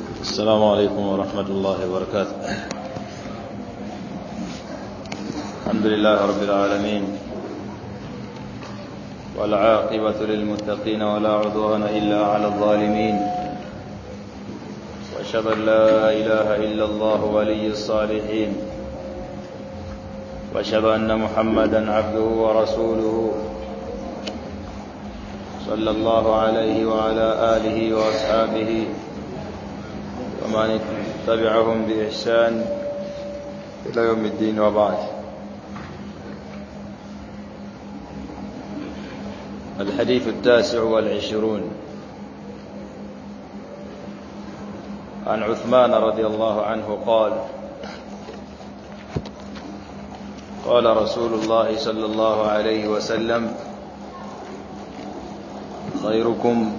السلام عليكم ورحمة الله وبركاته. الحمد لله رب العالمين. والعاقبة للمتقين ولا عدوان إلا على الظالمين. وأشهد أن لا إله إلا الله ولي الصالحين. وأشهد أن محمدا عبده ورسوله. صلى الله عليه وعلى آله وأصحابه ومن تبعهم بإحسان إلى يوم الدين وبعد. الحديث التاسع والعشرون. عن عثمان رضي الله عنه قال قال رسول الله صلى الله عليه وسلم خيركم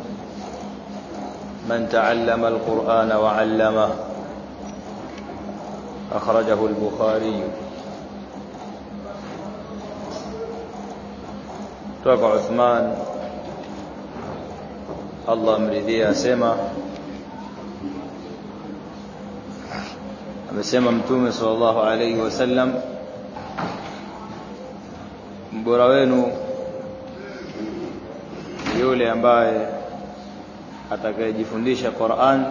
من تعلم القرآن وعلمه. أخرجه البخاري. توقع عثمان. الله مرذي أسيما أسيما متومي صلى الله عليه وسلم. مبروينو يولي أنباي atakayejifundisha Qur'an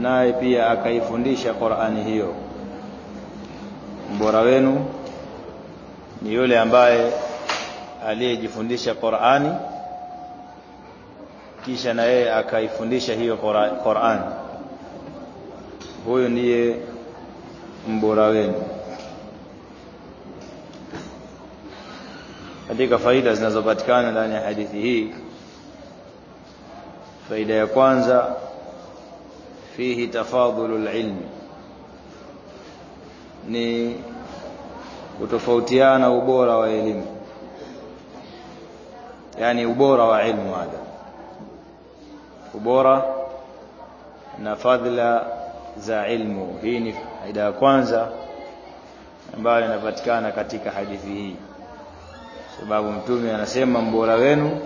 naye pia akaifundisha Qur'ani hiyo mbora wenu ni yule ambaye aliyejifundisha Qur'ani kisha na yeye akaifundisha hiyo Qur'an. huyo ndiye mbora wenu katika faida zinazopatikana ndani ya hadithi hii faida ya kwanza fihi tafadhulu ilmi ni kutofautiana ubora wa elimu. Yani ubora wa ilmu hada. Ubora na fadhila za ilmu. Hii ni faida ya kwanza ambayo inapatikana katika hadithi hii. Sababu mtume anasema mbora wenu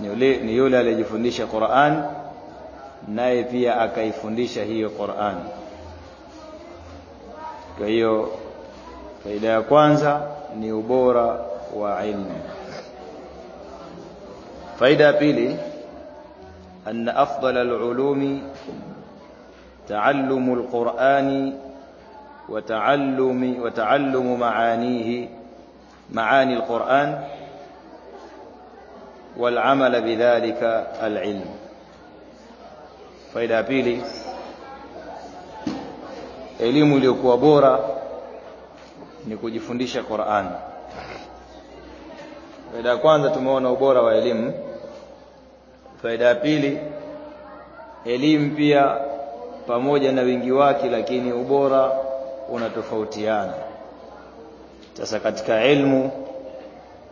ni yule aliyejifundisha Qur'an naye pia akaifundisha hiyo Qur'an kwa hiyo faida ya kwanza ni ubora wa ilmu faida ya pili أن أفضل العلوم تعلم القرآن وتعلم وتعلم معانيه معاني القرآن والعمل بذلك العلم faida ya pili elimu iliyokuwa bora ni kujifundisha Qur'an faida ya kwanza tumeona ubora wa elimu faida ya pili elimu pia pamoja na wingi wake lakini ubora unatofautiana sasa katika ilmu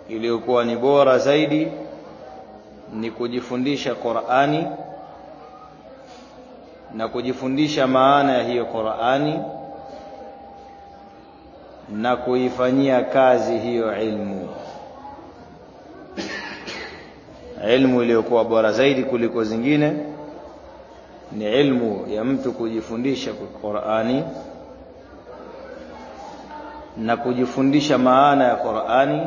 iliyokuwa ni bora zaidi ni kujifundisha Qur'ani na kujifundisha maana ya hiyo Qur'ani na kuifanyia kazi hiyo ilmu. Ilmu iliyokuwa bora zaidi kuliko zingine ni ilmu ya mtu kujifundisha Qur'ani na kujifundisha maana ya Qur'ani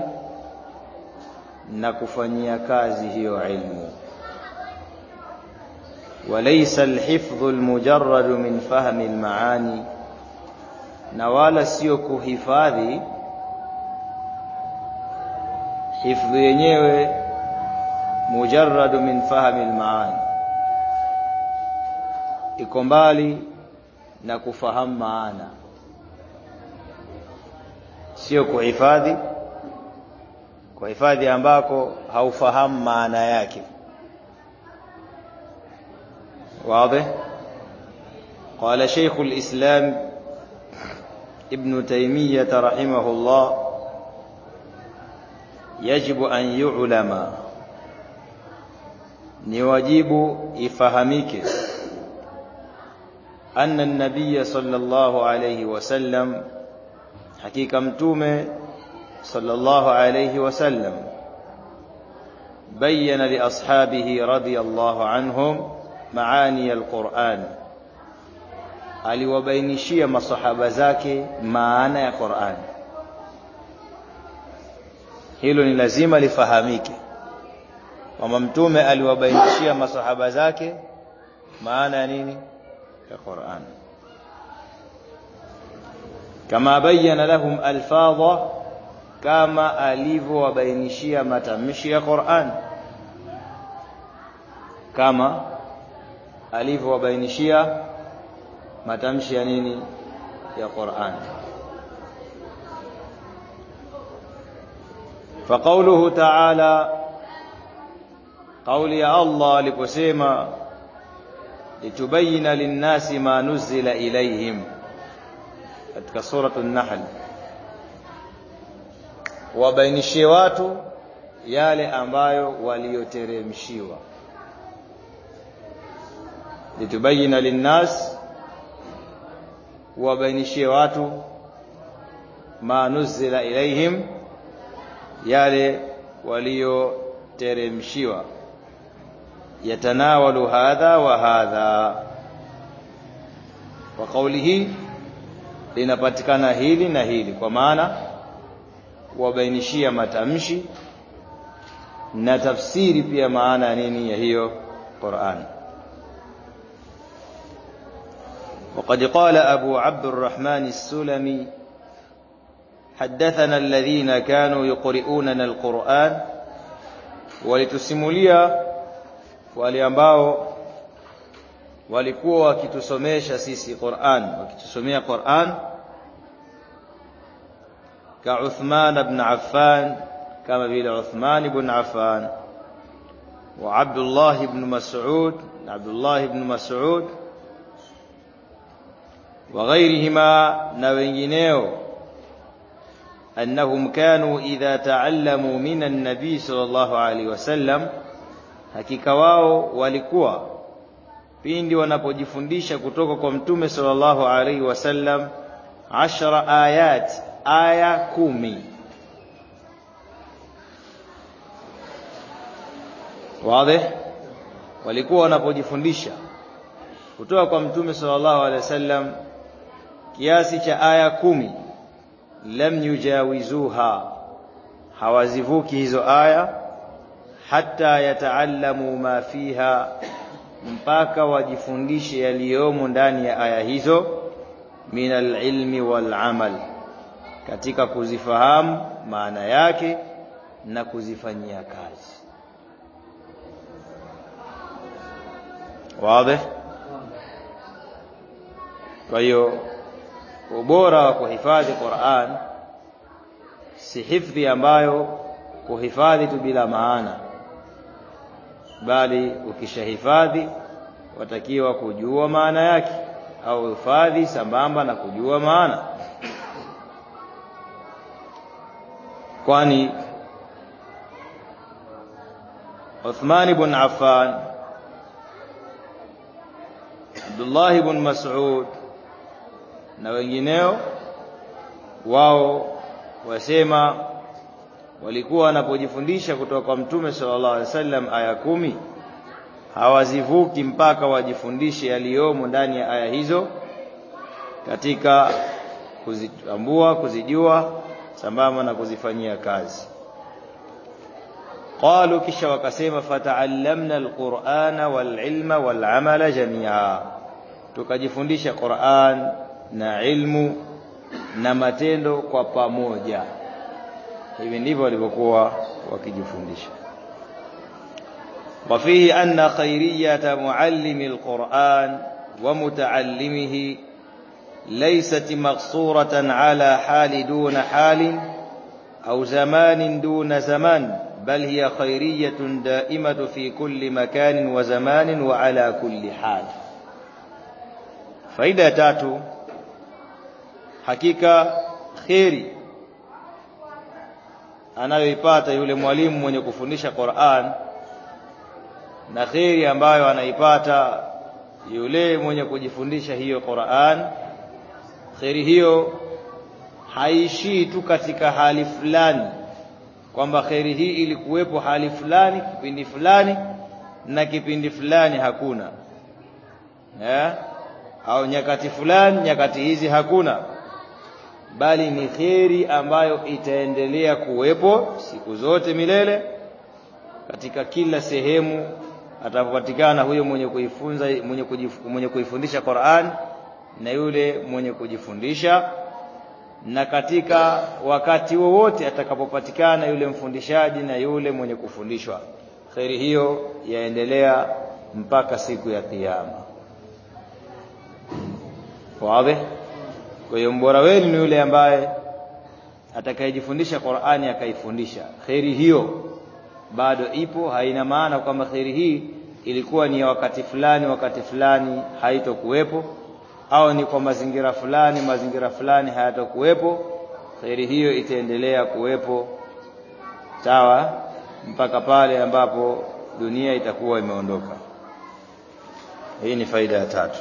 na kufanyia kazi hiyo ilmu وليس الحفظ المجرد من فهم المعاني na wala sio kuhifadhi hifdhi yenyewe mujarradu min fahmi almaani iko mbali na kufahamu maana sio kuhifadhi kuhifadhi ambako haufahamu maana yake. واضح قال شيخ الإسلام ابن تيمية رحمه الله يجب أن يعلم نواجب إفهمك أن النبي صلى الله عليه وسلم حقيقة متومة صلى الله عليه وسلم بين لأصحابه رضي الله عنهم maani alquran aliwabainishia masahaba zake maana ya Qur'an hilo ni lazima lifahamike kwamba mtume aliwabainishia masahaba zake maana ya nini ya Qur'an kama bayyana lahum alfadha kama alivyowabainishia matamshi ya Qur'an kama alivyowabainishia matamshi ya nini ya Qur'an فقوله تعالى قول يا الله aliposema litubayina linnasi ma nuzila ilaihim katika suratul nahl wabainishie watu yale ambayo walioteremshiwa. Litubayina linnas wabainishie watu ma nuzila ilaihim yale walioteremshiwa. Yatanawalu hadha wa hadha. Kwa kauli hii linapatikana hili na hili kwa maana wabainishia matamshi na tafsiri pia maana nini ya hiyo Qur'an وقد قال أبو عبد الرحمن السلمي حدثنا الذين كانوا يقرؤوننا القرآن ولتسمليا وليمباو ولكوا كتسميش سيسي قرآن وكتسميا قرآن, وكتسمي قرآن. كعثمان بن عفان كما في عثمان بن عفان. وعبد الله بن مسعود عبد الله بن مسعود. وغيرهما نوينيو أنهم كانوا إذا تعلموا من النبي صلى الله عليه وسلم hakikawao walikuwa. Pindi wanapojifundisha kutoka kwa mtume sallallahu alaihi wasallam 10 ayat aya kumi. Wazi? Walikuwa wanapojifundisha. Kutoka kwa mtume sallallahu alaihi wasallam kiasi cha aya kumi. Lam yujawizuha. Hawazivuki hizo aya hata yataallamu ma fiha mpaka wajifundishe yaliyomo ndani ya aya hizo min alilmi walamal katika kuzifahamu maana yake na kuzifanyia kazi. Wazi? Kwa hiyo ubora wa kuhifadhi Qur'an si hifadhi ambayo kuhifadhi tu bila maana bali ukishahifadhi watakiwa kujua maana yake au hifadhi sambamba na kujua maana kwani Uthman ibn Affan Abdullah ibn Mas'ud na wengineo wao wasema walikuwa wanapojifundisha kutoka kwa mtume sallallahu alaihi wasallam aya kumi hawazivuki mpaka wajifundishe yaliyomo ndani ya aya hizo katika kuzitambua kuzijua sambamba na kuzifanyia kazi qalu kisha wakasema fataallamna alqur'ana walilma walamala jamia tukajifundisha Qur'an na ilmu na matendo kwa pamoja hivi ndivyo walivyokuwa wakijifundisha وفيه أن خيرية معلم القرآن ومتعلمه ليست مقصورة على حال دون حال أو زمان دون زمان بل هي خيرية دائمة في كل مكان وزمان وعلى كل حال. فإذا تاتوا حقيقة خيري. أنا يبات يولي مواليم من يكفنش قرآن نخيري أنا ambayo يولي yule mwenye هي قرآن. Kheri hiyo haishii tu katika hali fulani kwamba kheri hii ilikuwepo hali fulani kipindi fulani na kipindi fulani hakuna yeah? au nyakati fulani nyakati hizi hakuna bali ni kheri ambayo itaendelea kuwepo siku zote milele katika kila sehemu atapopatikana huyo mwenye kuifunza mwenye, kujif, mwenye kuifundisha Qur'an na yule mwenye kujifundisha na katika wakati wowote atakapopatikana yule mfundishaji na yule mwenye kufundishwa. Kheri hiyo yaendelea mpaka siku ya kiyama. Wazi? Kwa hiyo mbora wenu ni yule ambaye atakayejifundisha Qur'ani akaifundisha. Kheri hiyo bado ipo haina maana kwamba kheri hii ilikuwa ni ya wakati fulani wakati fulani haitokuwepo au ni kwa mazingira fulani mazingira fulani hayatokuwepo kheri hiyo itaendelea kuwepo sawa mpaka pale ambapo dunia itakuwa imeondoka. Hii ni faida ya tatu.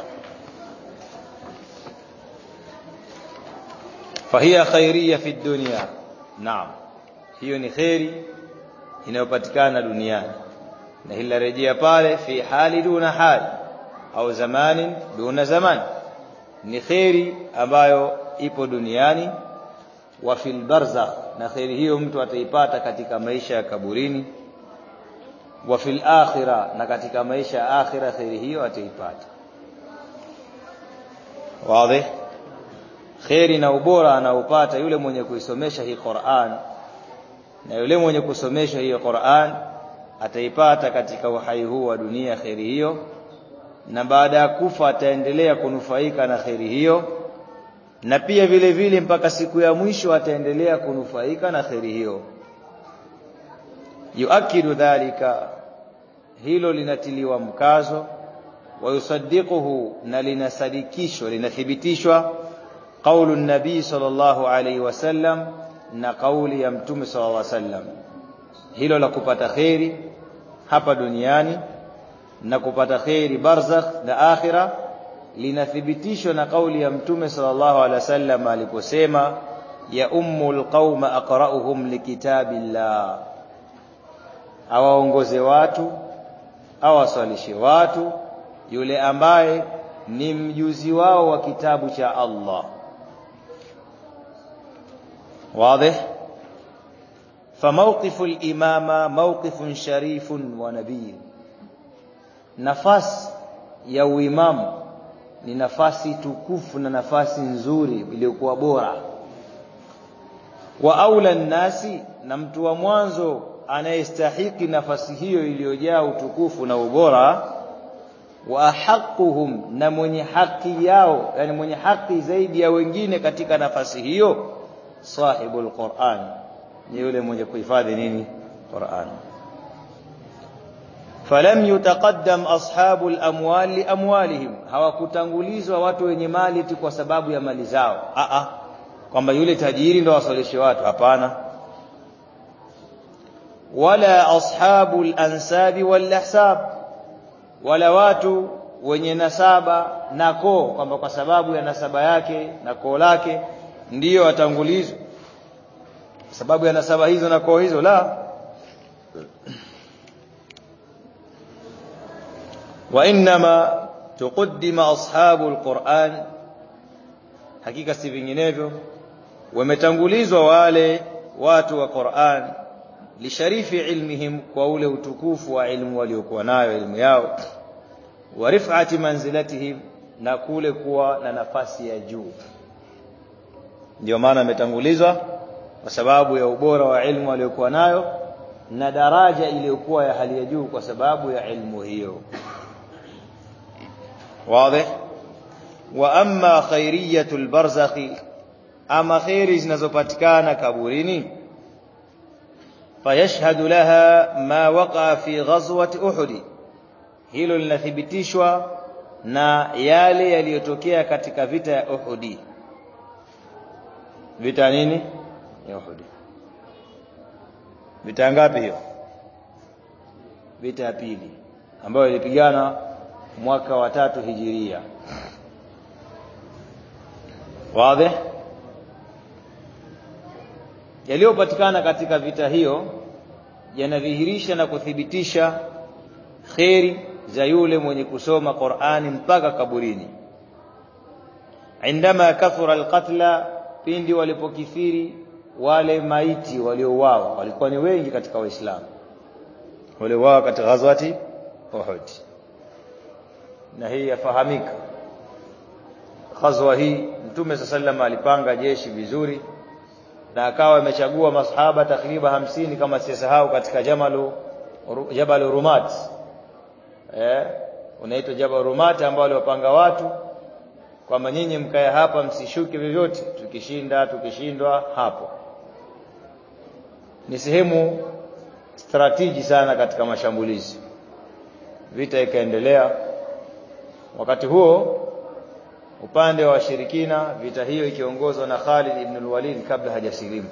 Fahiya khairia fi dunya. Naam. Hiyo ni khairi inayopatikana duniani. Na hili rejea pale fi hali duna hali au zamani duna zamani ni kheri ambayo ipo duniani. Wa fil barzakh. Na kheri hiyo mtu ataipata katika maisha ya kaburini. Wa fil akhirah na katika maisha ya akhira kheri hiyo ataipata. Wazi? Kheri na ubora anaupata yule mwenye kuisomesha hii Qur'an. Na yule mwenye kusomesha hii Qur'an ataipata katika uhai huu wa dunia kheri hiyo na baada ya kufa ataendelea kunufaika na khairi hiyo na pia vile vile mpaka siku ya mwisho ataendelea kunufaika na khairi hiyo. Yuakidu dhalika hilo linatiliwa mkazo wa yusaddiquhu na linasadikishwa linathibitishwa qaulu nabii sallallahu alaihi wasallam na kauli ya mtume sallallahu alaihi wasallam hilo la kupata khairi hapa duniani na kupata khairi barzakh na akhira linathibitishwa na kauli ya mtume sallallahu alaihi wasallam aliposema ya ummul qauma aqra'uhum likitabillah awaongoze watu awaswalishe watu yule ambaye ni mjuzi wao wa kitabu cha Allah واضح فموقف الإمامة موقف شريف ونبيل nafasi ya uimamu ni nafasi tukufu na nafasi nzuri iliyokuwa bora. Wa aula nnasi na mtu wa mwanzo anayestahiki nafasi hiyo iliyojaa utukufu na ubora wa ahaquhum na mwenye haki yao yani mwenye haki zaidi ya wengine katika nafasi hiyo sahibul Qur'an. Ni yule mwenye kuhifadhi nini? Qur'an falam yutaqaddam ashabul amwal liamwalihim, hawakutangulizwa watu wenye mali tu kwa sababu ya mali zao. A a kwamba yule tajiri ndo wasalishe watu. Hapana. Wala ashabul ansabi wal ahsab wala watu wenye nasaba na koo kwamba kwa sababu ya nasaba yake na koo lake ndiyo atangulizwe. Sababu ya nasaba hizo na koo hizo la inma tuqaddima ashabu alquran hakika si vinginevyo wametangulizwa wale watu wa Qur'an lisharifi ilmihim kwa ule utukufu wa ilmu waliokuwa nayo ilmu yao wa rif'ati manzilatihim na kule kuwa na nafasi ya juu. Ndio maana ametangulizwa kwa sababu ya ubora wa ilmu waliokuwa nayo na daraja iliyokuwa ya hali ya juu kwa sababu ya ilmu hiyo wazi? Wa amma khairiyatul barzakhi ama khairi zinazopatikana kaburini? Fayashhadu laha ma waqa fi ghazwati uhud. Hilo linathibitishwa na yale yaliyotokea katika vita ya Uhudi vita nini? Ya Uhud. Vita ngapi hiyo? Vita ya pili ambayo ilipigana mwaka wa tatu hijiria. Wazi? Yaliyopatikana katika vita hiyo yanadhihirisha na kuthibitisha kheri za yule mwenye kusoma Qur'ani mpaka kaburini. Indama kathura alqatla pindi walipokithiri wale maiti waliouawa. Walikuwa ni wengi katika waislamu. Waliouawa katika ghazwati Uhud na hii yafahamika. Ghazwa hii mtume sallallahu alipanga jeshi vizuri na akawa amechagua masahaba takriban hamsini kama sisahau katika jamalu Jabal Rumat. Eh unaitwa Jabal Rumat ambao waliwapanga watu kwamba nyinyi mkae hapa msishuke vyovyote. Tukishinda tukishindwa hapo. Ni sehemu strateji sana katika mashambulizi. Vita ikaendelea wakati huo upande wa washirikina vita hiyo ikiongozwa na Khalid ibn al-Walid kabla hajasilimu.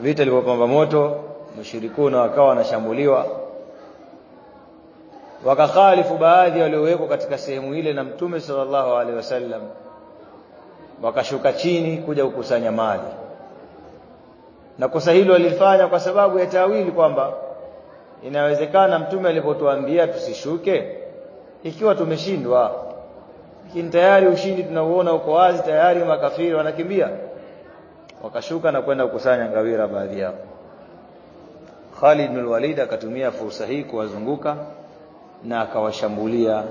Vita ilipopamba moto mushrikuna wakawa wanashambuliwa. Wakakhalifu baadhi waliowekwa katika sehemu ile na mtume sallallahu alaihi wasallam. Wakashuka chini kuja kukusanya mali. Na kosa hilo walifanya kwa sababu ya tawili kwamba inawezekana mtume alipotuambia tusishuke ikiwa tumeshindwa lakini tayari ushindi tunauona uko wazi tayari makafiri wanakimbia. Wakashuka na kwenda kukusanya ngawira baadhi yao. Khalid bin Walid akatumia fursa hii kuwazunguka na akawashambulia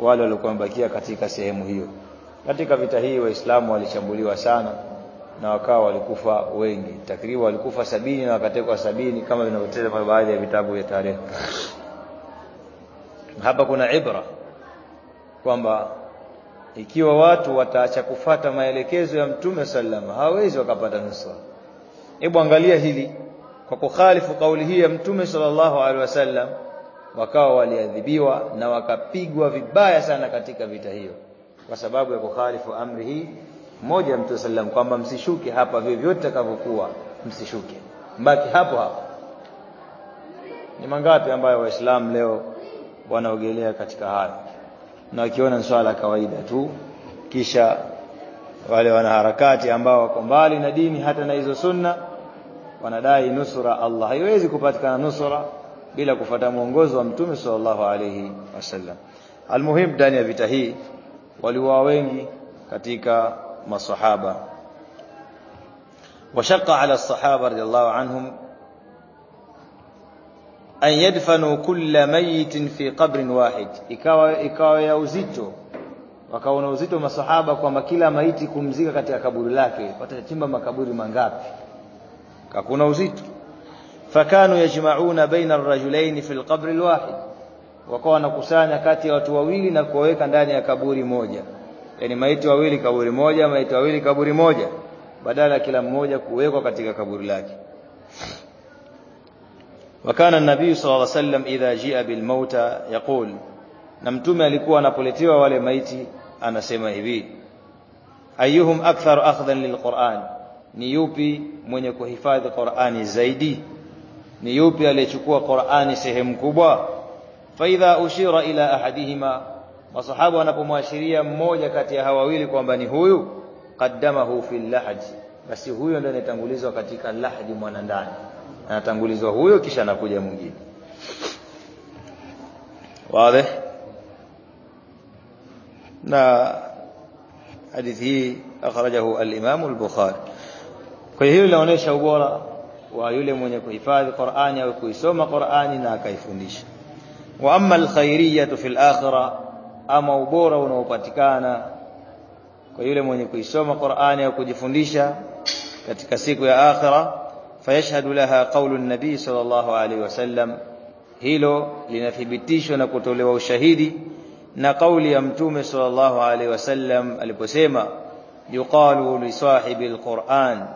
wale waliokuwa wamebakia katika sehemu hiyo. Katika vita hii waislamu walishambuliwa sana na wakawa walikufa wengi. Takriban walikufa sabini na wakatekwa sabini kama vinavyoteleza baadhi ya vitabu vya tarehe hapa kuna ibra kwamba ikiwa watu wataacha kufata maelekezo ya mtume sallama hawezi wakapata nusra. Hebu angalia hili kwa kukhalifu kauli hii ya mtume sallallahu alaihi wasallam wakawa waliadhibiwa na wakapigwa vibaya sana katika vita hiyo kwa sababu ya kukhalifu amri hii mmoja ya mtume sallam kwamba msishuke hapa vyovyote takavyokuwa msishuke. Mbaki hapo hapo. Ni mangapi ambayo waislamu leo wanaogelea katika hayo. Na wakiona swala kawaida tu kisha wale wanaharakati ambao wako mbali na dini hata na hizo sunna wanadai nusura Allah. Haiwezi kupatikana nusura bila kufuata mwongozo wa mtume sallallahu alayhi wasallam. Almuhim ndani ya vita hii waliwa wengi katika masahaba washaqqa ala sahaba radiyallahu anhum an yadfanu kulla mayitin fi qabrin wahid, ikawa ikawa ya uzito, wakaona uzito masahaba kwamba kila maiti kumzika katika kaburi lake, watachimba makaburi mangapi? Kakuna uzito. Fakanu yajmauna baina arrajulaini fi alqabri alwahid, wakawa wanakusanya kati ya watu wawili na kuwaweka ndani ya kaburi moja, yani maiti wawili kaburi moja, maiti wawili kaburi moja, badala ya kila mmoja kuwekwa katika kaburi lake. وكان النبي صلى الله عليه وسلم إذا جاء بالموتى يقول نعم، نمتم لكو أنا قلتوا ولي ميتي؟ أنا سمهبي أيهم أكثر أخذا للقرآن؟ نيوبي من يكو حفاظ قرآن زيدي؟ نيوبي لتكو قرآن سهم كبا فإذا أشير إلى أحدهما وصحابة نبو مواشرية موجة كتيا هواويل كوانباني هويو قدمه في اللحج. بس هويو لنتنغوليزو كتيك اللحج مواندعني anatangulizwa huyo kisha anakuja mwingine wazi na hadithi hii akhrajahu al-Imam al-Bukhari kwa hiyo inaonyesha ubora wa yule mwenye kuhifadhi Qur'ani au kuisoma Qur'ani na akaifundisha wa amma al-khairiyyah fil akhirah ama ubora unaopatikana kwa yule mwenye kuisoma Qur'ani au kujifundisha katika siku ya فيشهد لها قول النبي صلى الله عليه وسلم. هيلو لنثبتيشو نكتولي وشهيدي نقول يمتوم صلى الله عليه وسلم. البسيمة يقال لصاحب القرآن.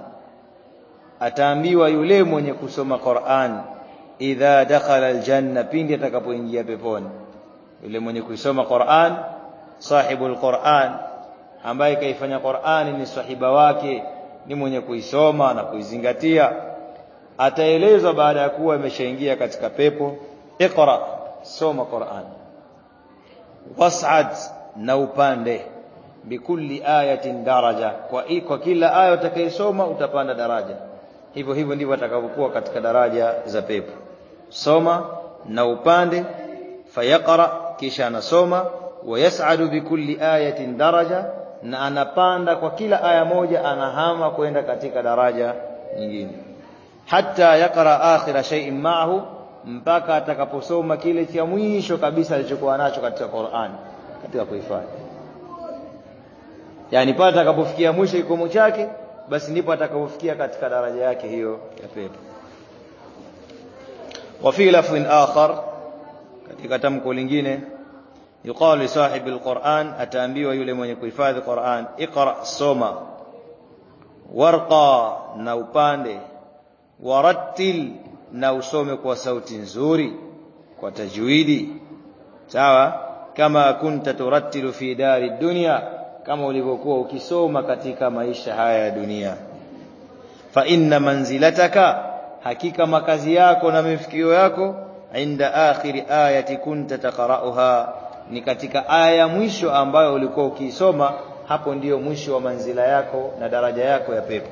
أتامي ويليمون يكسوم القرآن إذا دخل الجنة بين تكبوين يبفون يليمون يكسوم القرآن صاحب القرآن. أما يفني القرآن إن صاحب واكي نمون يكسوم نكسوم ataelezwa baada ya kuwa ameshaingia katika pepo. Iqra soma Qur'an. Was'ad na upande. Bikulli ayatin daraja. Kwa kwa kila aya utakayosoma utapanda daraja. Hivyo hivyo ndivyo atakavyokuwa katika daraja za pepo. Soma na upande. Fayaqra kisha anasoma. Wayas'adu bikulli ayatin daraja. Na anapanda kwa kila aya moja anahama kwenda katika daraja nyingine hatta yaqra akhira shay'in ma'ahu mpaka atakaposoma kile cha mwisho kabisa alichokuwa nacho katika Qur'an katika kuhifadhi. Yani pale atakapofikia mwisho kikomo chake basi ndipo atakapofikia katika daraja yake hiyo ya pepo fi lafdhin akhar katika tamko lingine yuqalu sahibi alquran ataambiwa yule mwenye kuhifadhi Qur'an iqra soma warqa na upande warattil na usome kwa sauti nzuri kwa tajwidi. Sawa? Kama kunta turattilu fi dari dunya kama ulivyokuwa ukisoma katika maisha haya ya dunia. Fa inna manzilataka hakika makazi yako na mifikio yako inda akhiri ayati kunta taqra'uha ni katika aya ya mwisho ambayo ulikuwa ukiisoma hapo ndiyo mwisho wa manzila yako na daraja yako ya pepo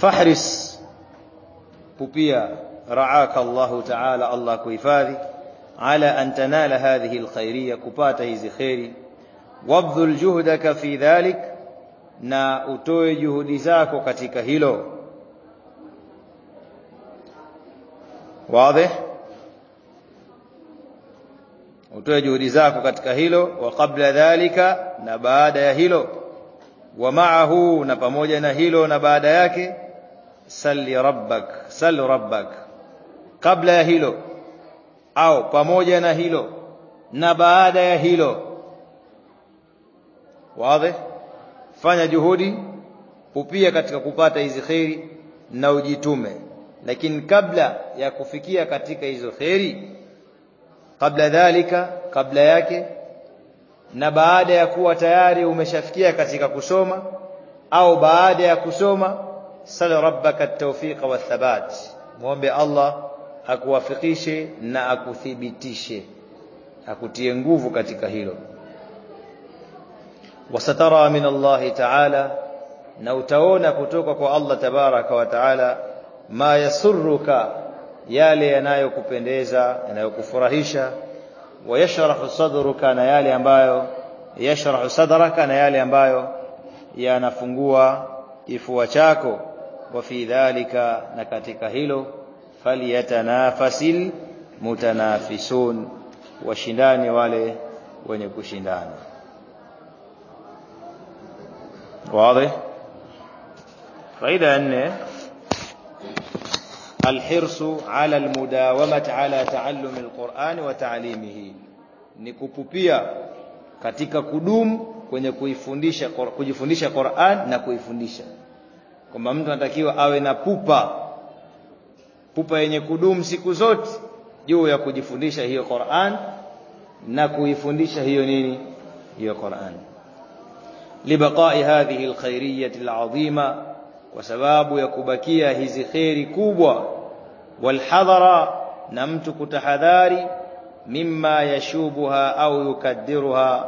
فاحرس بوبيا رعاك الله تعالى الله كيفاذي على أن تنال هذه الخيرية كبات هذه خيري وابذل جهدك في ذلك نا أتوي جهد ذاك كتك هلو واضح؟ أتوي جهد ذاك كتك هلو وقبل ذلك نبعد يهلو ومعه نبمجن هلو نبعد يكي salli rabbak sal rabbak. Kabla ya hilo au pamoja na hilo na baada ya hilo. Wazi? Fanya juhudi upia katika kupata hizi khairi na ujitume. Lakini kabla ya kufikia katika hizo khairi kabla dhalika kabla yake na baada ya kuwa tayari umeshafikia katika kusoma au baada ya kusoma sal rabbaka at-tawfiq wa thabat muombe Allah akuwafikishe na akuthibitishe akutie nguvu katika hilo wasatara min Allah ta'ala na utaona kutoka kwa Allah tabaraka wa taala ma yasurruka yale yanayokupendeza yanayokufurahisha wayashrahu sadruka na yale ambayo yashrahu sadraka na yale ambayo yanafungua kifua chako wa fi dhalika na katika hilo falyatanafasil mutanafisun washindani wale wenye kushindana واضح فإذا أن الحرص على المداومة على تعلم القرآن وتعليمه nikupupia katika kudumu kwenye kuifundisha kujifundisha Qur'an na kuifundisha kwamba mtu anatakiwa awe na pupa. Pupa yenye kudumu siku zote juu ya kujifundisha hiyo Qur'an na kuifundisha hiyo nini? Hiyo Qur'an. Libaqa'i hadhihi alkhairiyyati alazima kwa sababu ya kubakia hizi khairi kubwa. Walhadhara na mtu kutahadhari mimma yashubuha au yukaddiruha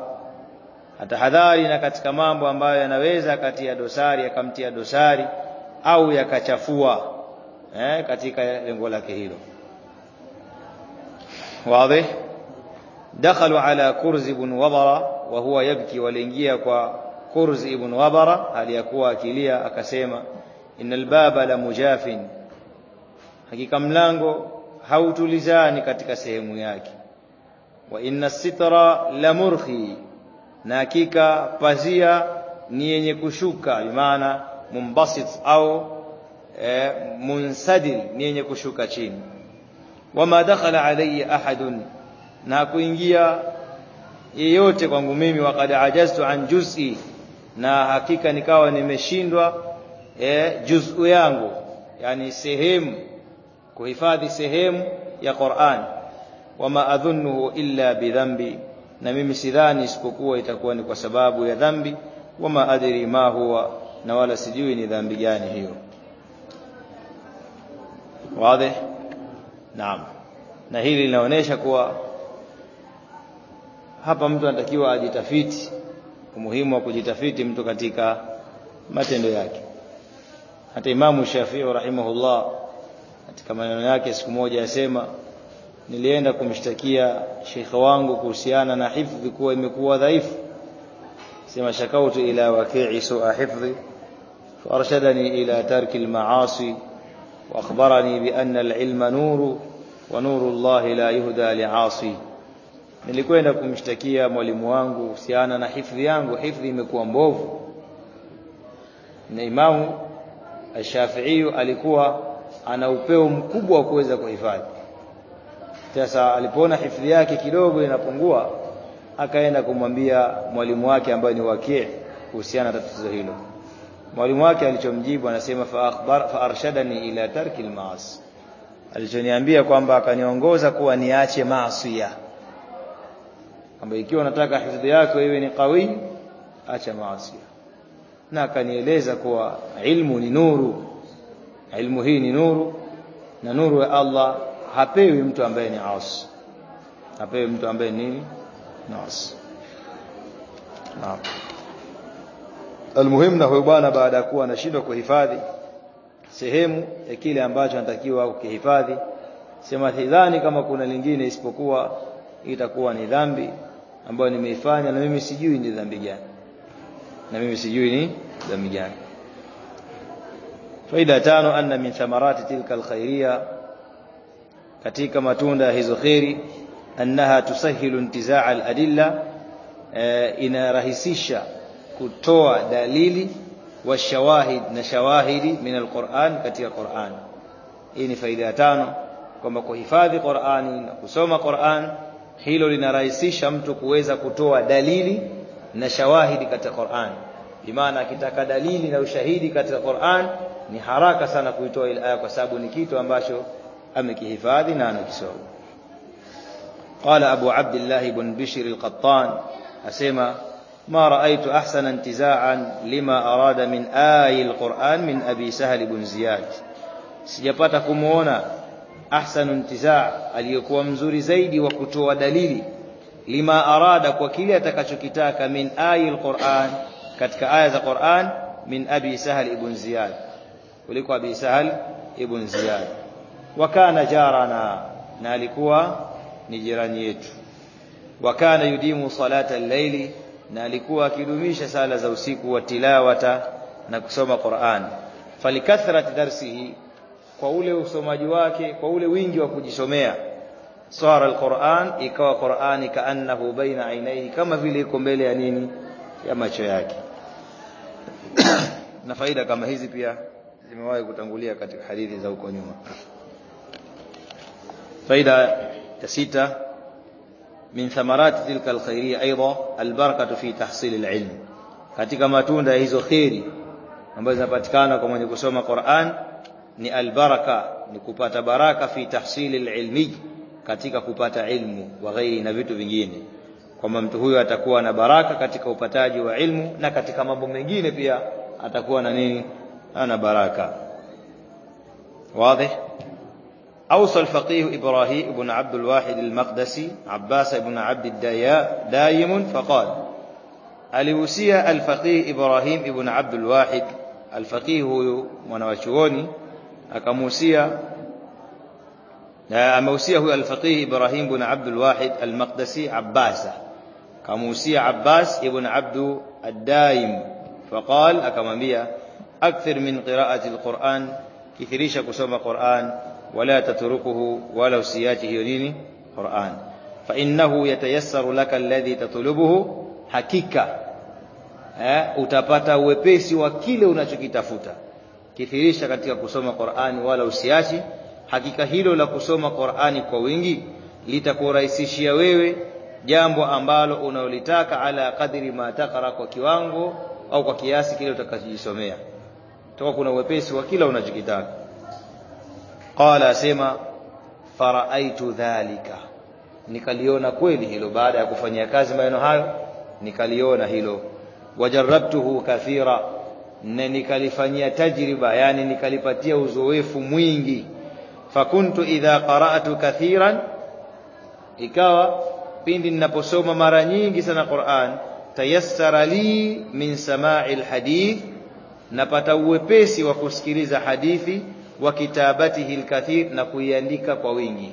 atahadhari na katika mambo ambayo yanaweza katia dosari yakamtia dosari au yakachafua eh, katika lengo lake hilo. Wazi. Dakhalu ala kurz ibn wabara wa huwa yabki waliingia kwa kurz ibn wabara aliyakuwa akilia akasema innal baba la mujafin. Hakika mlango hautulizani katika sehemu yake. Wa inna sitra la murhi na hakika pazia ni yenye kushuka bimaana mumbasit au e, munsadil ni yenye kushuka chini. Wama dakhala alayya ahadun na kuingia yeyote kwangu mimi waqad ajaztu an juz'i na hakika nikawa nimeshindwa e, juz'u yangu yani sehemu kuhifadhi sehemu ya Qur'an. Wama adhunnuhu illa bidhambi na mimi sidhani isipokuwa itakuwa ni kwa sababu ya dhambi wama adri ma huwa na wala sijui ni dhambi gani hiyo. Wazi? Naam. Na hili linaonyesha kuwa hapa mtu anatakiwa ajitafiti umuhimu wa kujitafiti mtu katika matendo yake. Hata imamu Shafi'i rahimahullah katika maneno yake siku moja yasema nilienda kumshtakia shekhe wangu kuhusiana na hifdhi kuwa imekuwa dhaifu sema shakautu ila waki'i su'a hifdhi فارشدني إلى ترك المعاصي وأخبرني بأن العلم نور ونور الله لا يهدى لعاصي nilikwenda kumshtakia mwalimu wangu kuhusiana na hifdhi yangu hifdhi imekuwa mbovu na imamu Ash-Shafi'i alikuwa ana upeo mkubwa wa kuweza kuhifadhi sasa alipoona hifdhi yake kidogo inapungua akaenda kumwambia mwalimu wake ambaye ni wakii kuhusiana na tatizo hilo. Mwalimu wake alichomjibu anasema fa akhbar fa arshadani ila tarki al-ma'asi alichoniambia kwamba akaniongoza kuwa niache maasi kwamba ikiwa unataka hifdhi yako iwe ni kawi acha maasi na akanieleza kuwa ilmu ni nuru. Ilmu hii ni nuru na nuru ya Allah hapewi mtu ambaye ni asi hapewi mtu ambaye ni ni asi naam. Almuhim na huyo bwana baada ya kuwa anashindwa kuhifadhi sehemu ya kile ambacho anatakiwa kukihifadhi sema sidhani kama kuna lingine isipokuwa itakuwa ni dhambi ambayo nimeifanya na mimi sijui ni dhambi gani. Na mimi sijui ni dhambi gani. Faida tano anna min thamarati tilka alkhairia katika matunda ya hizo kheri annaha tusahilu intizaa aladilla inarahisisha kutoa dalili wa shawahid na shawahidi min alquran katika Qur'an. Hii ni faida ya tano kwamba kuhifadhi Qur'ani na kusoma Qur'an hilo linarahisisha mtu kuweza kutoa dalili na shawahidi katika Qur'an. Bimaana akitaka dalili na ushahidi katika Qur'an ni haraka sana kuitoa ile aya kwa sababu ni kitu ambacho amekihifadhi na anakisoma قال أبو عبد الله بن بشر القطان أسمى ما رأيت أحسن انتزاعا لما أراد من آي القرآن من أبي سهل بن زياد sijapata kumuona ahsanu intizaa aliyokuwa mzuri zaidi wa kutoa dalili lima arada kwa kile atakachokitaka min ayi alquran katika aya za Qur'an min abi sahal ibn ziyad kuliko abi sahal ibn ziyad Wa kana jarana na alikuwa ni jirani yetu. Wakana yudimu salata al-laili na alikuwa akidumisha sala za usiku wa tilawata na kusoma Qur'an. Falikathrat darsihi kwa ule usomaji wake kwa ule wingi wa kujisomea sara alquran ikawa qurani kaannahu baina ainaihi kama vile iko mbele ya nini ya macho yake. Na faida kama hizi pia zimewahi kutangulia katika hadithi za huko nyuma faida ya sita min thamarati tilka alkhairia aidha albarakatu fi tahsil alilm katika matunda ya hizo khairi ambazo zinapatikana kwa mwenye kusoma Qur'an ni albaraka ni kupata baraka fi tahsil alilmi katika kupata ilmu wa ghairi na vitu vingine kwamba mtu huyo atakuwa na baraka katika upataji wa ilmu na katika mambo mengine pia atakuwa na nini ana baraka wazi أوصى الفقيه إبراهيم بن عبد الواحد المقدسي عباس بن عبد الدياء دايم فقال أليوسيا الفقيه إبراهيم بن عبد الواحد؟ الفقيه منوشوني أكموسي أموسي هو الفقيه إبراهيم بن عبد الواحد المقدسي عباس. كموسي عباس بن عبد الدايم فقال أكمامي أكثر من قراءة القرآن كثيريش كسوم القرآن wala tatrukuhu wala usiache hiyo nini Qur'an fa innahu yatayassaru laka alladhi tatlubuhu hakika eh, utapata uwepesi wa kile unachokitafuta. Kithirisha katika kusoma Qur'ani wala usiachi. Hakika hilo la kusoma Qur'ani kwa wingi litakurahisishia wewe jambo ambalo unaolitaka ala kadri ma takara kwa kiwango au kwa kiasi kile utakachojisomea. Toka kuna uwepesi wa kila unachokitaka qala asema faraaitu dhalika. Nikaliona kweli hilo. Baada ya kufanyia kazi maneno hayo nikaliona hilo. Wajarabtuhu kathira na nikalifanyia tajriba yani nikalipatia uzoefu mwingi. Fakuntu idha qara'tu kathiran ikawa pindi ninaposoma mara nyingi sana Qur'an tayassara li min sama'i alhadith napata uwepesi wa kusikiliza hadithi wa kitabatihi alkathir na kuiandika kwa wingi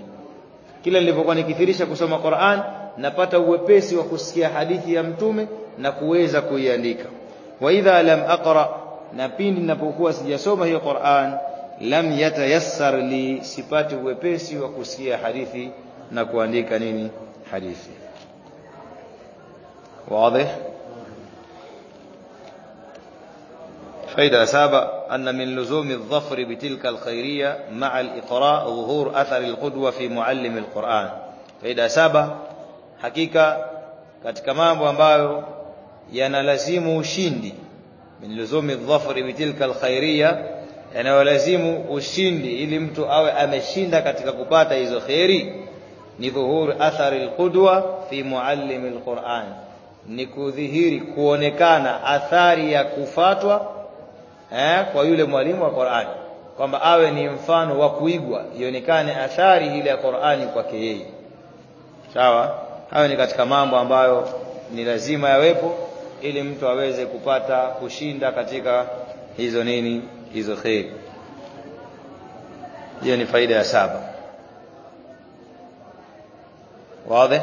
kila nilipokuwa nikithirisha kusoma Qur'an napata uwepesi wa kusikia hadithi ya mtume na kuweza kuiandika wa idha lam aqra na pindi ninapokuwa sijasoma hiyo Qur'an lam yatayassar li sipati uwepesi wa kusikia hadithi na kuandika nini hadithi واضح فإذا سابع أن من لزوم الظفر بتلك الخيرية مع الإقراء ظهور أثر القدوة في معلم القرآن فإذا سابع حقيقة katika mambo ambayo yanalazimu ushindi min luzumi dhafri bitilka alkhairiyya yanayolazimu ushindi ili mtu awe ameshinda katika kupata hizo khairi ni dhuhur athari alqudwa fi muallim alquran ni kudhihiri kuonekana athari ya kufatwa eh, kwa yule mwalimu wa Qur'ani kwamba awe ni mfano wa kuigwa, ionekane athari ile ya Qur'ani kwake yeye. Sawa, hayo ni katika mambo ambayo ni lazima yawepo ili mtu aweze kupata kushinda katika hizo nini, hizo kheri. Hiyo ni faida ya saba. Wazi?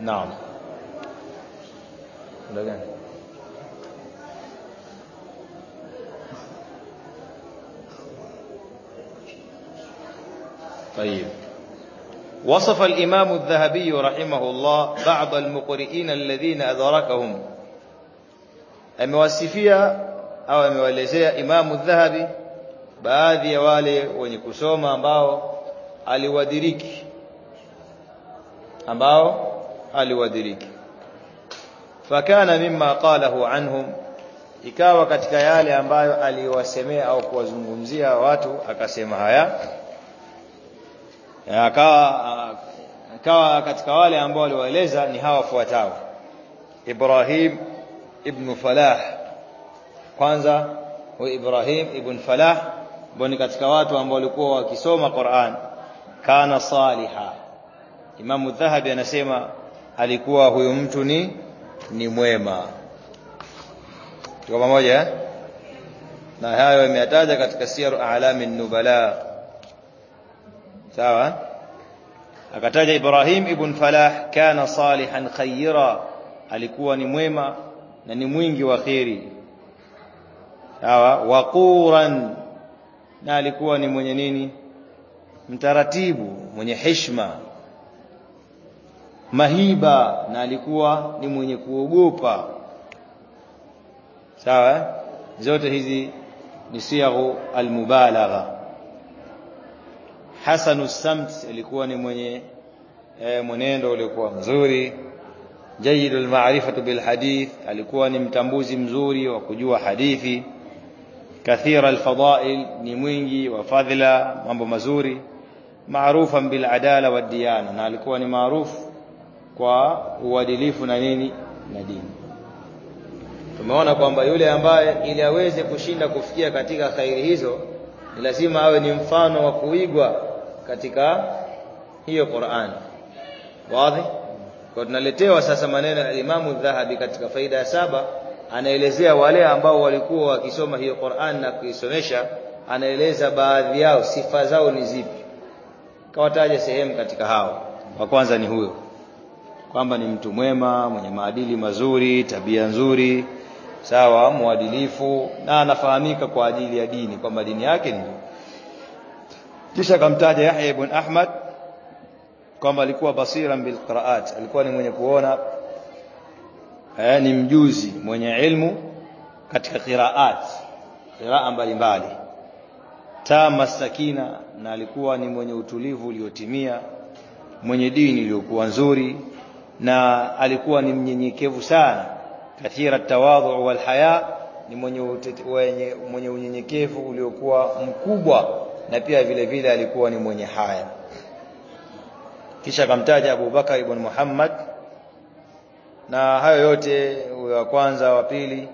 Naam. Ndio gani? طيب وصف الإمام الذهبي رحمه الله بعض المقرئين الذين أدركهم amewasifia au amewaelezea Imamu Dhahabi baadhi ya wale wenye kusoma ambao aliwadiriki ambao aliwadiriki fakana mimma qalahu anhum ikawa katika yale ambayo aliwasemea au kuwazungumzia watu akasema haya akawa akawa katika wale ambao aliwaeleza ni hawa wafuatao. Ibrahim ibn Falah. Kwanza huyo Ibrahim ibn Falah boni katika watu ambao walikuwa wakisoma Qur'an. Kana saliha. Imam Dhahabi anasema alikuwa huyu mtu ni ni mwema. Tuko pamoja na hayo imeyataja katika siyaru a'lamin nubala sawa? Akataja Ibrahim ibn Falah kana salihan khayra alikuwa ni mwema na ni mwingi wa khairi sawa? Waquran. Na alikuwa ni mwenye nini? Mtaratibu mwenye heshima mahiba. Na alikuwa ni mwenye kuogopa. Sawa? Zote hizi ni siyaghu almubalagha hasanu samt alikuwa ni mwenye e, mwenendo uliokuwa mzuri. Jayidul ma'rifatu bil hadith alikuwa ni mtambuzi mzuri wa kujua hadithi. Kathira alfadail ni mwingi wa fadhila mambo mazuri. Maarufan bil adala wad diyana na alikuwa ni maarufu kwa uadilifu na nini na dini. Tumeona kwamba yule ambaye ili aweze kushinda kufikia katika khairi hizo ni lazima awe ni mfano wa kuigwa katika hiyo Qur'an. Wazi? Kwa tunaletewa sasa maneno ya Imamu Dhahabi katika faida ya saba anaelezea wale ambao walikuwa wakisoma hiyo Qur'an na kuisomesha anaeleza baadhi yao sifa zao ni zipi. Kawataja sehemu katika hao. Wa kwanza ni huyo kwamba ni mtu mwema mwenye maadili mazuri tabia nzuri sawa mwadilifu na anafahamika kwa ajili ya dini kwamba dini yake ni kisha akamtaja Yahya ibn Ahmad kwamba alikuwa basiran bil qiraat alikuwa ni mwenye kuona eh, ni mjuzi mwenye ilmu katika qiraat qiraa mbalimbali. Tama sakina na alikuwa ni mwenye utulivu uliotimia mwenye dini iliyokuwa nzuri na alikuwa ni mnyenyekevu sana. Kathira tawadhu wal haya ni mwenye mwenye unyenyekevu uliokuwa mkubwa na pia vile vile alikuwa ni mwenye haya. Kisha akamtaja Abu Bakar ibn Muhammad na hayo yote huyo wa kwanza wa pili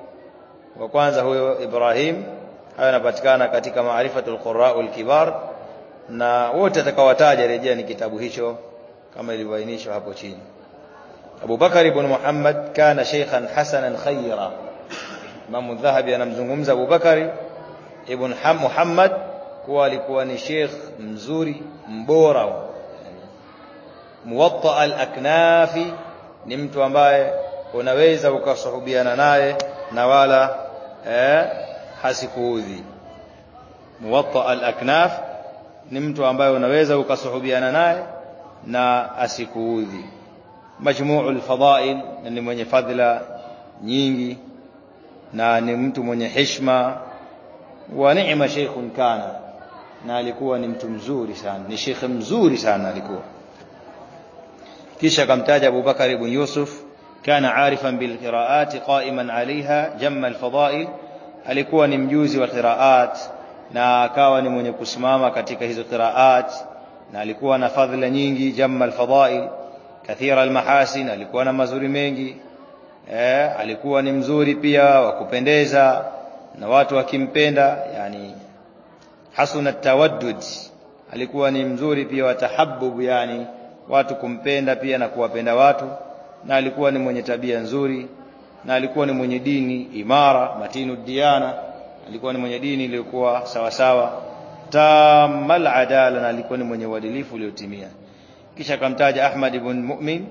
wa kwanza huyo Ibrahim hayo yanapatikana katika maarifatul qurra'ul kibar na wote atakawataja rejea ni kitabu hicho kama ilivyoainishwa hapo chini. Abu Bakar ibn Muhammad kana sheikhan hasanan khayra. Imam Dhahabi anamzungumza Abu Bakari ibn Muhammad kuwa alikuwa ni sheikh mzuri mbora muwatta al-aknafi ni mtu ambaye unaweza ukasuhubiana naye na wala eh, hasikuudhi muwatta al-aknaf ni mtu ambaye unaweza ukasuhubiana naye na asikuudhi majmuu al-fadail ni mwenye fadhila nyingi na ni mtu mwenye heshima wa neema sheikhun kana na alikuwa ni mtu mzuri sana ni shekhe mzuri sana alikuwa. Kisha akamtaja Abu Bakar ibn Yusuf kana arifan bil qiraat qa'iman 'alayha jamma al fadail alikuwa ni mjuzi wa qiraat na akawa ni mwenye kusimama katika hizo qiraat na alikuwa na fadhila nyingi jamma al fadail kathira al mahasin alikuwa na mazuri mengi. Eh, alikuwa ni mzuri pia wa kupendeza na watu wakimpenda yani hasuna tawaddud. Alikuwa ni mzuri pia wa tahabbub yani watu kumpenda pia na kuwapenda watu na alikuwa ni mwenye tabia nzuri na alikuwa ni mwenye dini imara matinu diana. Alikuwa ni mwenye dini iliyokuwa sawa sawa. Tamal adala na alikuwa ni mwenye uadilifu uliotimia. Kisha akamtaja Ahmad ibn Mu'min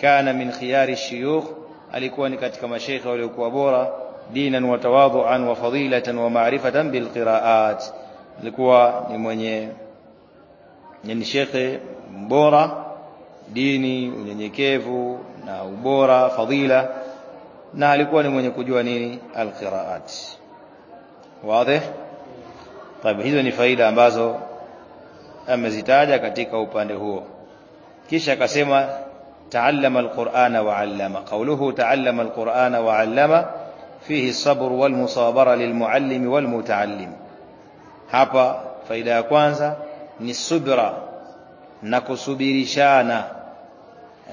kana min khiyari shuyukh. Alikuwa ni katika mashaikha waliokuwa bora dinan wa tawadhu'an wa fadilatan wa ma'rifatan bil qira'at alikuwa ni mwenye ni shekhe bora dini unyenyekevu na ubora fadila na alikuwa ni mwenye kujua nini alqiraat wazi طيب hizo ni faida ambazo amezitaja katika upande huo kisha akasema تعلم القرآن وعلم قوله تعلم القرآن وعلم فيه الصبر والمصابرة للمعلم والمتعلم hapa faida ya kwanza ni subra na kusubirishana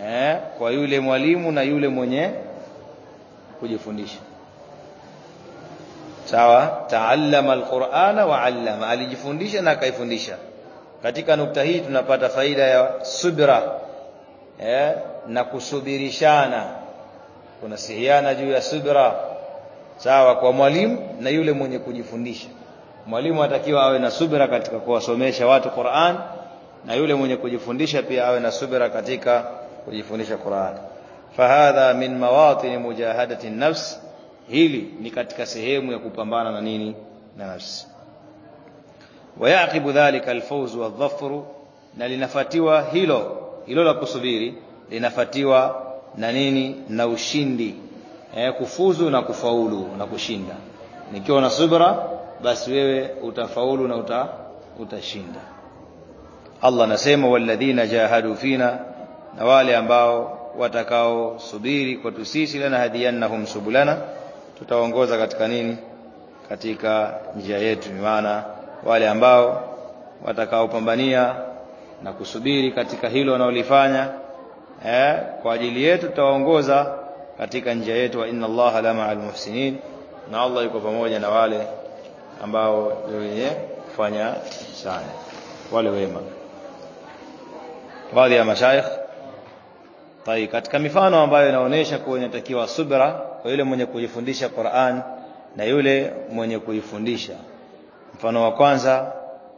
eh, kwa yule mwalimu na yule mwenye kujifundisha. Sawa? Taallama alqur'ana wa allama. Alijifundisha na akaifundisha. Katika nukta hii tunapata faida ya subra eh, na kusubirishana. Kunasihiana juu ya subra. Sawa? Kwa mwalimu na yule mwenye kujifundisha mwalimu atakiwa awe na subira katika kuwasomesha watu Qur'an na yule mwenye kujifundisha pia awe na subira katika kujifundisha Qur'an. Fahadha min mawatin mujahadati nafs hili ni katika sehemu ya kupambana na nini? Na nafsi. Wayaqibu dhalika alfawz wadhafru na linafatiwa hilo hilo la kusubiri linafatiwa na nini? Na ushindi. Eh, kufuzu na kufaulu na kushinda. Nikiwa na subra basi wewe utafaulu na uta, utashinda. Allah anasema walladhina jahadu fina na wale ambao watakao subiri kwetu sisi lana hadiyannahum subulana tutaongoza katika nini? Katika njia yetu. Maana wale ambao watakaopambania na kusubiri katika hilo wanaolifanya eh, kwa ajili yetu tutawaongoza katika njia yetu. Wa inna allaha la ma'al muhsinin na Allah yuko pamoja na wale ambao wenye kufanya sana. Wale wema. Baadhi ya mashaikh tai katika mifano ambayo inaonyesha kuwa inatakiwa subra kwa yule mwenye kujifundisha Qur'an na yule mwenye kuifundisha mfano wa kwanza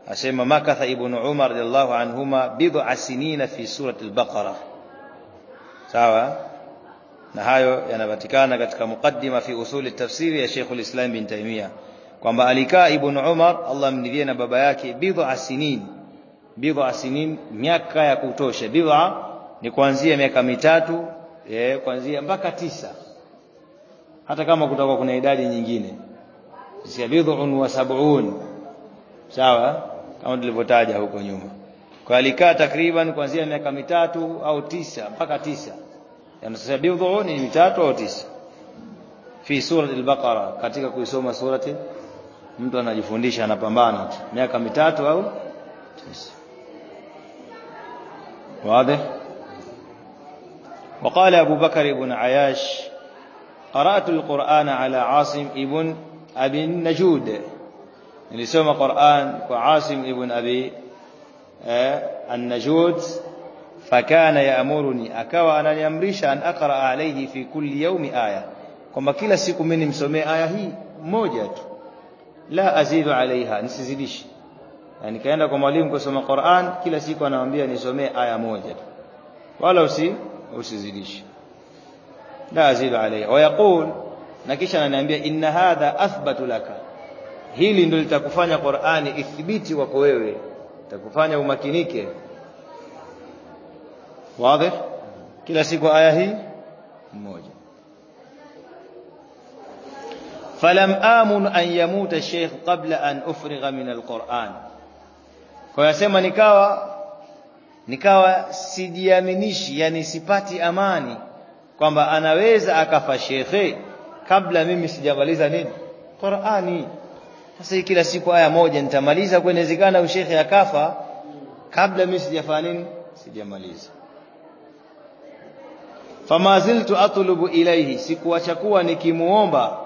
asema makatha ibn Umar radhiallahu anhuma bid'a sinina fi surati al-Baqara. Sawa? Na hayo yanapatikana katika muqaddima fi usuli tafsiri ya Sheikh al-Islam bin Taymiyyah kwamba alikaa ibn Umar Allah mnidhie na baba yake bid'a sinin. Bid'a sinin miaka ya kutosha. Bid'a ni kuanzia miaka mitatu eh kuanzia mpaka tisa. Hata kama kutakuwa kuna idadi nyingine. Si bid'un wa sab'un. Sawa? Kama tulivyotaja huko nyuma. Kwa alikaa takriban kuanzia miaka mitatu au tisa mpaka tisa. Yanasema bid'un ni mitatu au tisa. Fi surati al-Baqara katika kuisoma surati mtu anajifundisha anapambana. Miaka mitatu au? Tisa. واضح وقال أبو بكر بن عياش قرأت القرآن على عاصم ابن أبي النجود اللي نسوم قرآن وعاصم ابن أبي النجود فكان يأمرني أكوى أن يمرش أن أقرأ عليه في كل يوم آية كما كلا siku mimi nimsomee آية هي moja tu. La azidu alaiha nisizidishi na nikaenda kwa mwalimu kusoma Qur'an kila siku anamwambia nisomee aya moja tu. Wala usi usizidishi la azidu alaiha. Wa yaqul na kisha ananiambia inna hadha athbatu laka. Hili ndio litakufanya Qur'ani ithibiti wako wewe litakufanya umakinike. Wazi? Kila siku aya hii moja falam amun an yamuta sheikh qabla an ufrigha min alquran. Kwa yasema nikawa nikawa sijiaminishi yani sipati amani kwamba anaweza akafa shekhe kabla mimi sijamaliza nini? Qur'ani. Sasa kila siku aya moja nitamaliza kwa inawezekana ushekhe akafa kabla mimi sijafanya nini? Sijamaliza. Famaziltu atlubu ilayhi sikuacha kuwa nikimuomba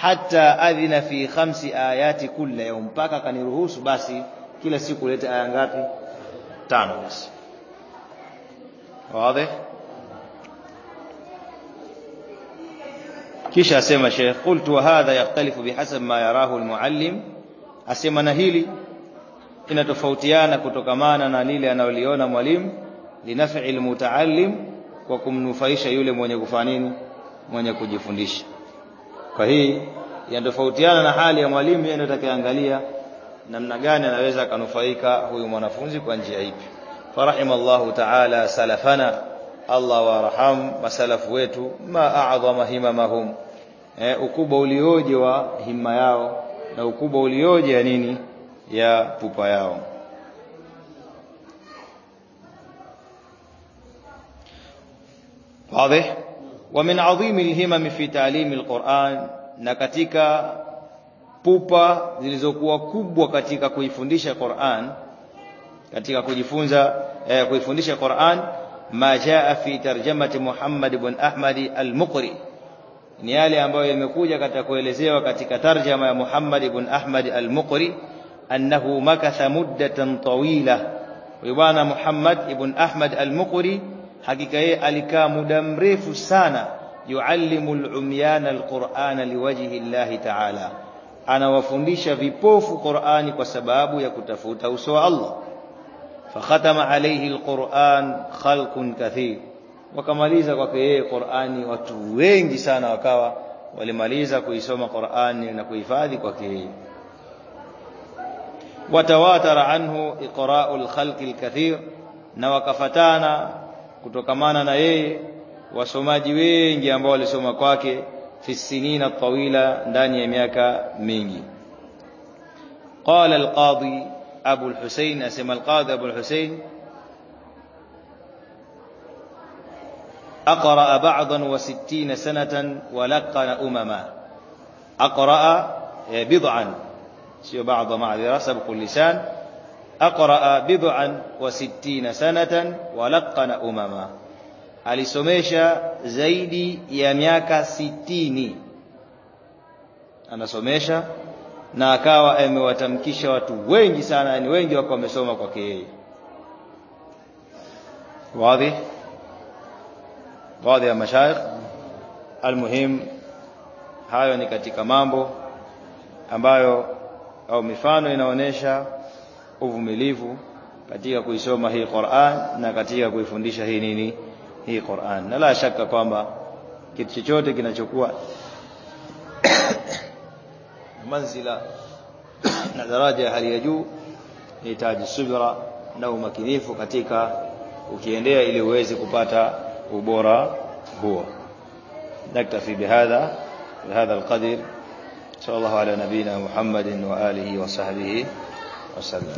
hata adhina fi khamsi ayati kulla yawm mpaka kaniruhusu basi kila siku lete aya ngapi? Tano basi. Wazi? Kisha asema Sheikh qultu hadha yakhtalifu bihasab ma yarahu almuallim. Asema na hili inatofautiana kutokamana na lile analoliona mwalimu linafi almutaallim kwa kumnufaisha yule mwenye kufanya nini? Mwenye kujifundisha kwa hii yanatofautiana na hali ya mwalimu, yeye anatakayeangalia namna gani anaweza akanufaika huyu mwanafunzi kwa njia ipi. Farahimallahu taala salafana, Allah warham masalafu wetu, ma a'dhama himamahum, eh, ukubwa ulioje wa himma yao na ukubwa ulioje ya nini ya pupa yao. Wazi? ومن عظيم الهمم في تعليم القرآن نكتك بوبا لزوكوا كبوا كتك كيفندش القرآن كتك كيفونزا كيفندش القرآن ما جاء في ترجمة محمد بن أحمد المقري نيالي أمبوي المكوجة كتكو إلزي وكتك ترجمة محمد بن أحمد المقري أنه مكث مدة طويلة ويبانا محمد بن أحمد المقري hakika yeye alikaa muda mrefu sana yuallimu al-umyana al-Qur'ana liwajhi Allah ta'ala anawafundisha vipofu Qur'ani kwa sababu ya kutafuta uso wa Allah fakhatama alayhi al-Qur'an khalqun kathir wakamaliza kwake yeye Qur'ani watu wengi sana wakawa walimaliza kuisoma Qur'ani na kuhifadhi kwake yeye watawatara anhu iqra'u al-khalqi al-kathir na wakafatana kutokamana na yeye wasomaji wengi ambao walisoma kwake fi sinina tawila ndani ya miaka mingi qala al-qadi abu al-husayn asema al-qadi abu al-husayn أقرأ بعضا وستين سنة ولقن أمما أقرأ بضعا سيو بعض معذرة سبق aqraa bid'an wa sittina sanatan walaqana umama, alisomesha zaidi ya miaka sitini anasomesha na akawa amewatamkisha watu wengi sana, yani wengi wako wamesoma kwake yeye. Wazi wazi ya mashaikh. Almuhim, hayo ni katika mambo ambayo au mifano inaonyesha uvumilivu katika kuisoma hii Qur'an na katika kuifundisha hii nini hii Qur'an. Na la shaka kwamba kitu chochote kinachokuwa manzila na daraja ya hali ya juu inahitaji subira na umakinifu katika ukiendea ili uweze kupata ubora huo. Naktafi bihadha bihadha alqadir sallallahu ala nabina muhammadin wa alihi wa sahbihi وسلم